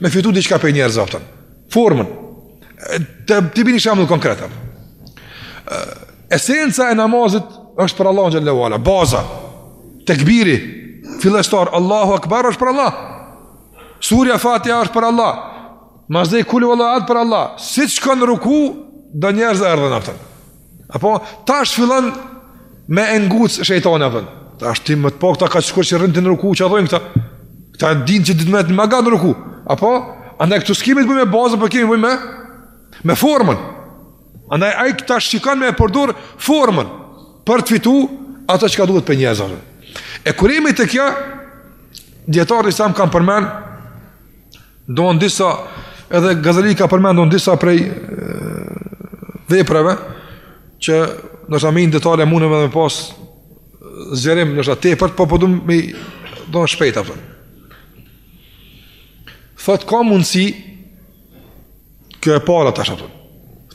Me fitu diçka pej njerëzve, apton. Formën. Të, t'i bini shambull konkret. Esenca e namazit është për Allahun xhelle ue ala. Baza. Tekbiri fillestar. Allahu akbar është për Allah. Surja Fatiha është për Allah. Masandej kul huvallahu ehad për Allah. Siç kanë ruku, do njerëz erdhën, apton. Apo, tash fillon me e nguc shejtani, apton. Tash ti me të pa, ta ka qejf që rrin në ruku, që a thonë këta. Këta e dinë që ti e ke zgjat në ruku. Apo, andaj këtu s'kemi të bëjmë me bazën, por po kemi t'bëjmë me, me formën. Andaj, ai këta shikon me e përdur formën, për të fitu atë çka duhet prej njerëzve. E kur jemi te kjo, dijetarët islamë kanë përmend, Domethon disa, edhe Gazali ka përmend në disa prej veprave, që nëse hymë n'detale mundëm edhe me pas zgjerim në atë tepërt, po po du po me domethon shpejt, apton. Thot, ka mundësi, kjo e para tash,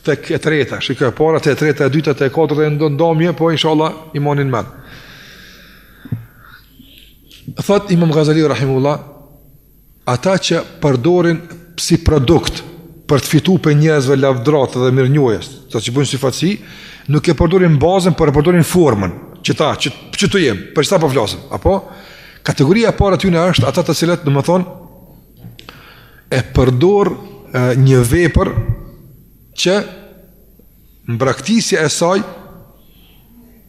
te kjo e treta, ish kjo e para, te e treta, e dyta, te e katërta, e ndonjë, domethon, po inshallah i mani n'men. Thot, imam Gazali, rahimullah, Ata që përdorin si produkt për të fituar pej njerëzve lavdrat dhe mirënjohjet, ata që bëjnë syfaqësi, nuk e përdorin bazën, por e përdorin formën. Qeta, që, që jemi, për çfarë po flasim? Apo kategoria e parë e tyne është ata të cilët, domethënë, e përdor një vepër që në braktisja e saj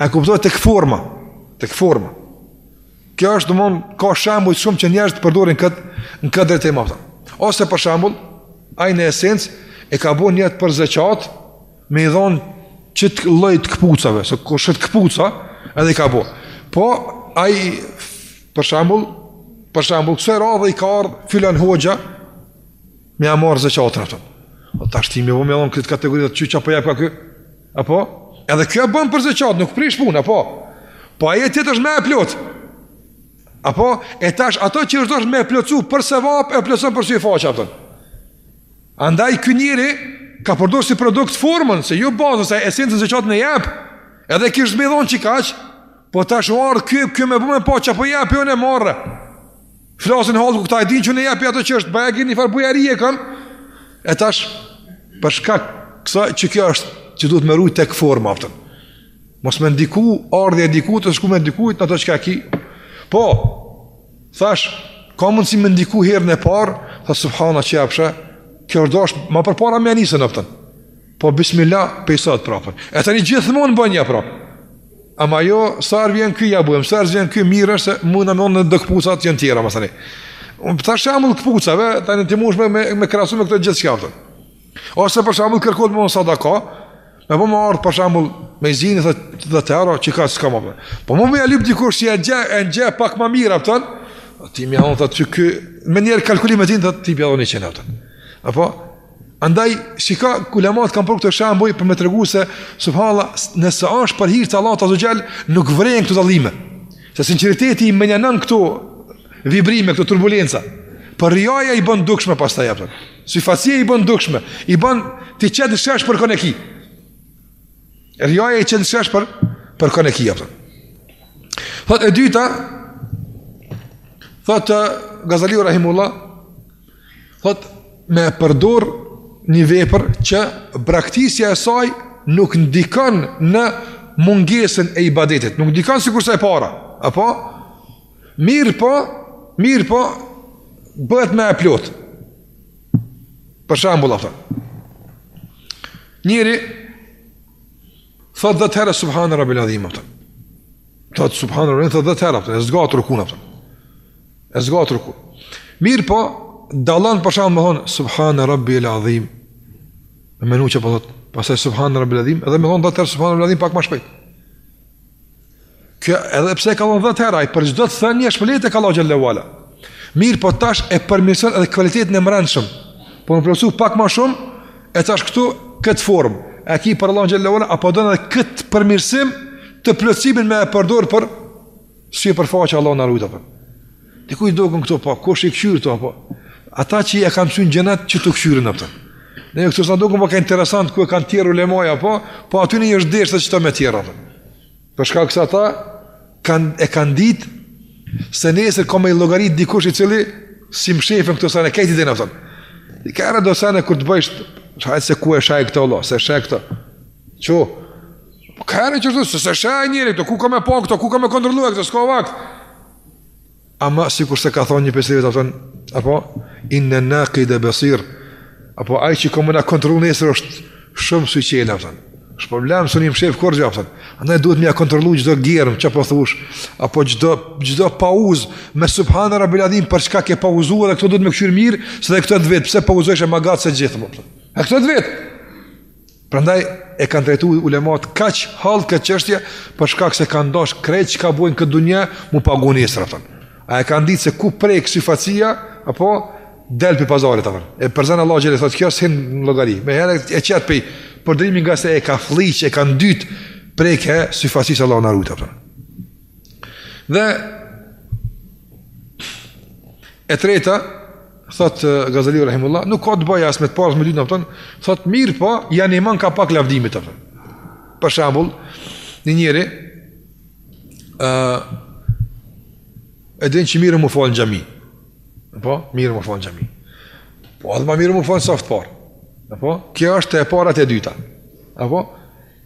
E kuptoj tek forma, tek forma. Kjo është domethon ka shembuj shumë që njerëzit përdorin kët në këtë drejtim, apton. Ose për shembull, ai në esencë e ka bo nijet për zeqat me i dhon qit lloj të këpucave, se ka shit këpuca, edhe i ka bo. Po ai për shembull, për shembull, kësaj radhe i ka ardh filan hoxha me e marr zeqatin. Po tash ti me vu në këtë kategori të qeta po jep ka ky. Apo? Edhe kjo e bën për zeqat, nuk prish punë, apo? Po ajo tjetër është më e plot. Apo? E tash ato që është është me e plotësu për sevap e plotëson për syfaqe, apton. Andaj ky njeri ka përdor si produkt formën, e jo bazën, se esencë zeqatin e jep, edhe kish me dhonë qikaq, po tash u ardh kjo, kjo me bo me e pa që a po jep, jo me marrë. Flasin hala ku këta e din që une japi ato që është baja gi njifar bujari e kanë. E tash, për shkak kjo është që duhet me rujt tek forma, kupton. Mos me ndiku, ardhja e dikujt, o shkumja e dikujt në ato çka ki. Po, thash, ka mundësi me ndiku herën e parë, thash, subhana që japshe, kjo është dosh, ma përpara me e nisën, kupton. Po bismillah, pe sot prapë. E tani gjithmonë bëjna prapë. Ama jo, sa herë vjen ky ja bëjmë, sa herë vjen ky mirë është se mund të ndonë në te kpucat janë tjera më tani. Un për shembull kpucave, tani ti mund me me krahasu me këtë gjithë çka Ose për shembull kërkohet më sadaka, me po më ardh për shembull me zinë dhe dhe të ara që ka s'ka më bë. Po më më ja lip dikush si e gjë e gjë pak më mirë kupton. Ti më thon thotë ky me një kalkulim e din thotë ti bëlloni çën kupton. Apo Andaj, shiko ulemat kanë për këtë shembull për me tregu se, subhanallah, nëse është për hir të Allahut azze ve xhel, nuk vrejnë këtë dallime. Se sinqeriteti i menjanën këto vibrime, këto turbulenca. Por rijaja i bën dukshme pas të jepën. Syfaqësia i bën dukshme. I bën t'i qet në shesh për kënë e ki. Rijaja i qet në shesh për, për kënë e ki. Thot e dyta, thot Gazaliu Rahimullah, Thot me e përdor një vepër që braktisja e saj nuk ndikon në mungesën e ibadetit, nuk ndikon sikur sa e para. Apo mirë po, mirë po bëhet më e plot. Për shembull kupton. Njëri thot dhetë herë subhane rabbijel adhim kupton. Thot subhane rabbijel adhim, thot dhetë herë kupton, e zgat rukunë kupton. E zgat rukunë. Mirë po, dalon për shembull me thonë, Subhanë Rabbi el Adhim. Me menu që po thotë, pasaj Subhanë Rabbi el Adhim, edhe me thonë dhetë herë Subhanë Rabbi el Adhim pak ma shpejt. Kjo edhe pse e ka thonë dhetë herë, ai për gjithë të thënë një shpërblim te Allahu xhel-le ve ala. Mirë po tash e përmison edhe kvalitetin e mbrendshëm. Po me plotësu pak ma shumë, e tash këtu këtë formë. E ki për Allahun xhel-le apo don këtë përmirësim të plotësimin me e përdor për Syefaqësi Allahu na rujtë po. Ti kujt i doken këto pa, po, kush i këqyrë to, po. Ata që e kanë synim xhenet që të këqyrën, a kupton. Ne këtu s'na dokën pa po, ka interesant ku e kanë tjerrë ulemaja, po, po aty një është deshtë që të me tjerë, për. Për shkak se ata kanë, e kanë ditë se nesër ka me i llogaritë dikush i cili s'i mshefen këto sene, krejt i din, a kupton. Nganjëhera do sene kur të bëjshë, hajtë se ku i sheh këto, Allah, s'i sheh këto. Qo, Po ka herë që thotë s'e sheh njeri këtu, ku ka me pa këtu, ku ka me kontrolluar këtu, s'ka vakt. Ama sikur se ka thonë një prej selefit apo apo inna nakida basir apo ai që ka me na kontrollu nesër është shumë syçelë thon. Është problem s'mun mshef kurgja. Andaj duhet me ja kontrollu çdo germ çka po thosh apo çdo çdo pauzë me subhane rabbijel adhim për çka ke pauzuar dhe këto duhet me kshyr mirë se këto të vet pse pauzosh ma gat se gjithmonë. A këto të vet? Prandaj e kanë trajtuar ulemat kaq hollë këtë çështje për shkak se kanë dash krejt çka bojnë n'këtë dunja, mu pagu nesër thon. A e kanë ditë se kur prek syfaqsia apo del prej pazarit thon. E përzan Allah xhelal thotë kjo s'hin në llogari. Menjëherë e qet prej përdorimit ngase e ka flliq, e ka ndyt, prek syfaqsia Allahu na rujt thon. Dhe e treta thot Gazaliu rahimullah, nuk ka të bëjë as me të parën as me t'dytën, thon, thot mirëpo, animon ka pak lavdimit apo. Për shembull, një njeri ë uh, e din që mirë m'u fal n'xhami. Po, mirë m'u fal n'xhami. Po, edhe ma mirë m'u fal n'saf t'parë. Apo, kjo është e para te dyta. Apo,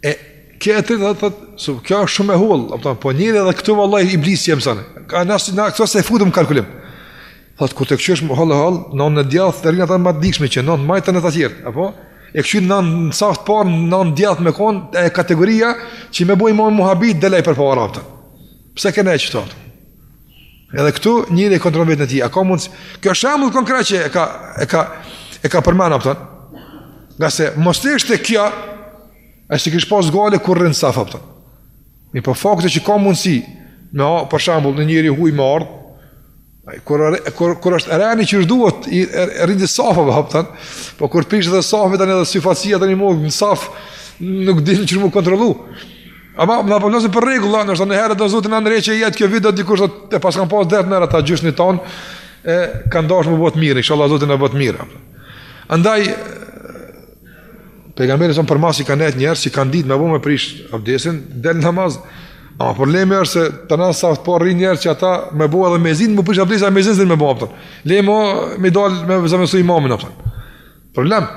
E kjo e tretë thot, se kjo është shumë e hollë, apo po njeri edhe këtu vallahi iblisi e mëson. Ka nas na këto s'e futim n'kalkulim. Thot kur të kshyrsh hollë hollë, n'anë t'djathtë rrinë ata më të dukshëm se n'anë t'majtë e të tjerë, apo? E kshyr në n'saf t'parë, n'anë t'djathtë me konë, e kategoria që me bojë ma muhabet dhe lejë përpara apo thon. Pse ke nejt qaty apo thon? Edhe këtu njeri e kontrollon vetën e tij. A ka mundsi? Kjo shembull konkret që e ka e ka e ka përmend apo thon? Nga se mos të ishte kjo, ai s'kish pas gajle ku rrin n'saf apo thon. Mirëpo fakti që ka mundsi me ha, për shembull një njeri i huaj me ardh, ai kur kur kur është reni që duhet i rrin te safi apo thon. Po kur prish edhe safin apo tani edhe syfaqsia tani më në saf nuk din qysh m'u kontrollu. Ama më na po lozë për rregull, ndonjëherë do Zoti na ndreqë jet kjo video dikush do të pas kanë pas drejt merr ata gjyshin ton e kanë dashur më bëhet mirë, inshallah Zoti na bën mirë. Andaj pejgamberi son përmas kanë nejt njerëz që kanë ditë me imami prish abdesin del namaz. Ama problemi është se te na sot po rrin njerëz që ata me bëu edhe myezin, me prish abdesin myezini me bëu atë. Le mo me dal me zëvendësu imamin atë. Problem.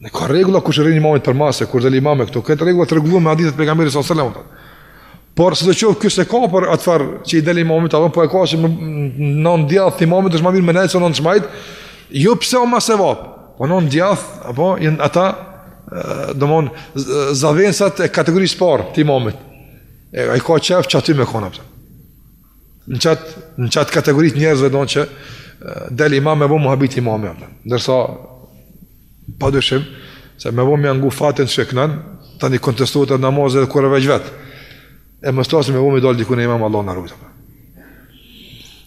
Ne ka rregulla kush rrin imamit përmas, kur del imam me këto, këto rregulla të rregulluar me hadithet pejgamberit sallallahu alajhi wasallam. Por sido qoftë ky se ka për atë farë që i del imamit, apo po e ka që n'anë t'djathtë imamit është ma mirë me nejtë, se n'anë t'majtë, jo pse o ma sevap, po n'anë t'djathtë, apo janë ata, domon, zavensat e kategorisë parë të imamit, e, ai ka qef qaty me kon, përse. Në qatë, në qatë kategori t'njerëzve domethënë që del imam e bo muhabet imam e atë. Ndërsa, pa dyshim, se me bo me ja ngu Fatihën që knon, tani kontestohet namazi edhe kur e veç vetë. E më stasi me bo me dalë dikun imam Allah na rujtë.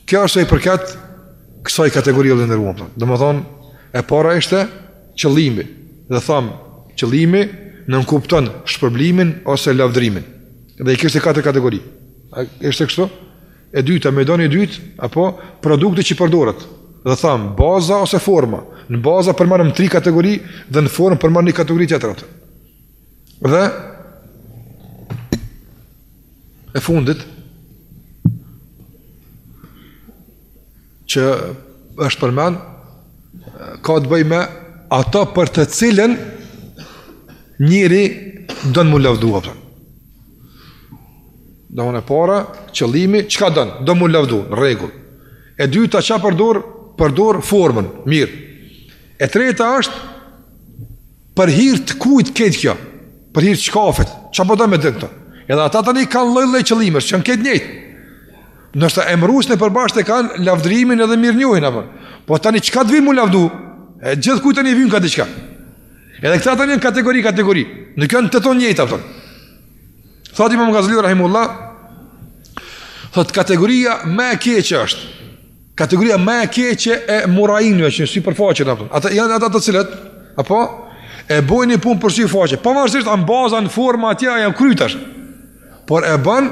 Kjo është e i përket kësaj kategorie dhe nërruam. Pra. Domethënë, e para ishte qëllimi. Dhe thamë, qëllimi nënkupton shpërblimin ose lavdrimin. Dhe i kishte katër kategori. A ishte kështu? E dyta, domethënë e dytë, apo produkti që përdoret. Dhe thamë, baza ose forma. Në baza përmarëm tri kategori dhe në formë përmarëm një kategori tjetër. Dhe e fundit, që është përmend ka të bëjë me ato për të cilën njeri don mu lavdu apo. Domethënë e para qëllimi çka don, do mu lavdu, n'rregull. E dyta çka përdor, përdor formën, mirë. E treta është për hir të kujt krejt kjo? Për hir të çkafit. Ça po don me këtë? Edhe ata tani kanë lloj-lloj qëllimesh, s'janë krejt njëjtë. Nashta emëruesin e përbashkët e kanë lavdrimin edhe mirënjohjen, apo. Po tani, çka të vyn mu lavdu? E gjithkujt tani i vyn ka diçka. Edhe këta tani janë kategori, kategori. Nuk janë të tonë njëjtë, apo. Thotë Imam Gazali, rahimullah, thot kategoria më e keqe është. Kategoria më e keqe e murainëve që janë syfaqës, apo. Ata janë ata të cilët, apo, e bojnë një punë për sy e faqe. Pavarësisht, a në baza, a në forma, atje, janë krejt tash. Por e bajnë,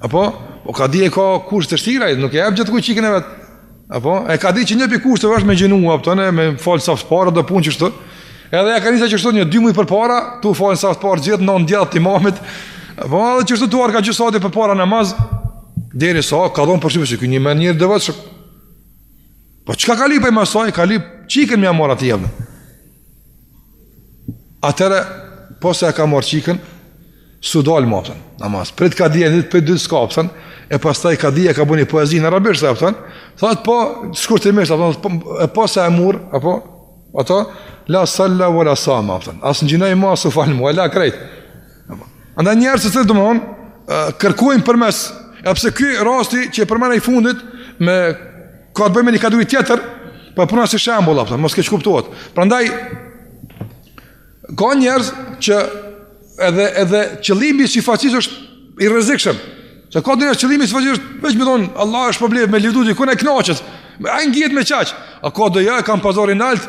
Apo, e ka dit e ka kushte të vështira, nuk e jep gjithkujt çikën e vet. Apo, e ka dit që një prej kushteve është me agjinu, apo të ne, me falë saf t'parë do punë qështu. Edhe ja ka nisë qështu një dy muj përpara, tu falë saf t'parë gjithë, në djathtë të imamit. Apo, edhe qështu tu ardh ka gjysë sati përpara namazit, derisa, ka dhonë përshtypje, që ky një njeri i devotshëm. Po çka ka lyp masanej, ka lyp çikën me ja marr atë javë. Atëherë posa e ka marr çikën, s'u dal më atë namaz. Prit ka një ditë, prit dy, s'ka, apo e pastaj ka dit e ka bo një poezi në arabisht sa thon. Thot po shkurtimisht apo po, e posa e mur apo ato la salla wala sama thon. As ngjinoi më as u fal më, la krejt. Andaj njerëz të cilët domthon kërkojnë përmes, edhe pse ky rasti që e përmenda i fundit më ka të bëjë me një kategori tjetër, po e puna si shembull apo mos keqkuptohet. Prandaj ka njerëz që edhe edhe qëllimi i syfaqësisë është i rrezikshëm. Se ka njerëz qëllimi i syfaqësisë është veç me thon Allah është problem me lavdu dikun e kënaqet. Ai ngihet me qaq. A ka do e kanë pazarin nalt,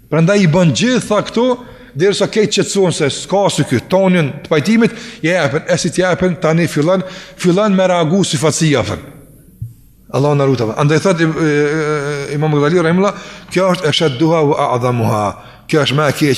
Prandaj i bën gjitha këto derisa ke qetësu se s'ka si ky tonin të pajtimit, ja japën, e si të japën tani fillon, fillon me reagu si faci japën. Allahu na ruajtë. Andaj thot Imam Ghazali rahimullah, kjo është eshadduha wa a'dhamuha. Kjo është më e keq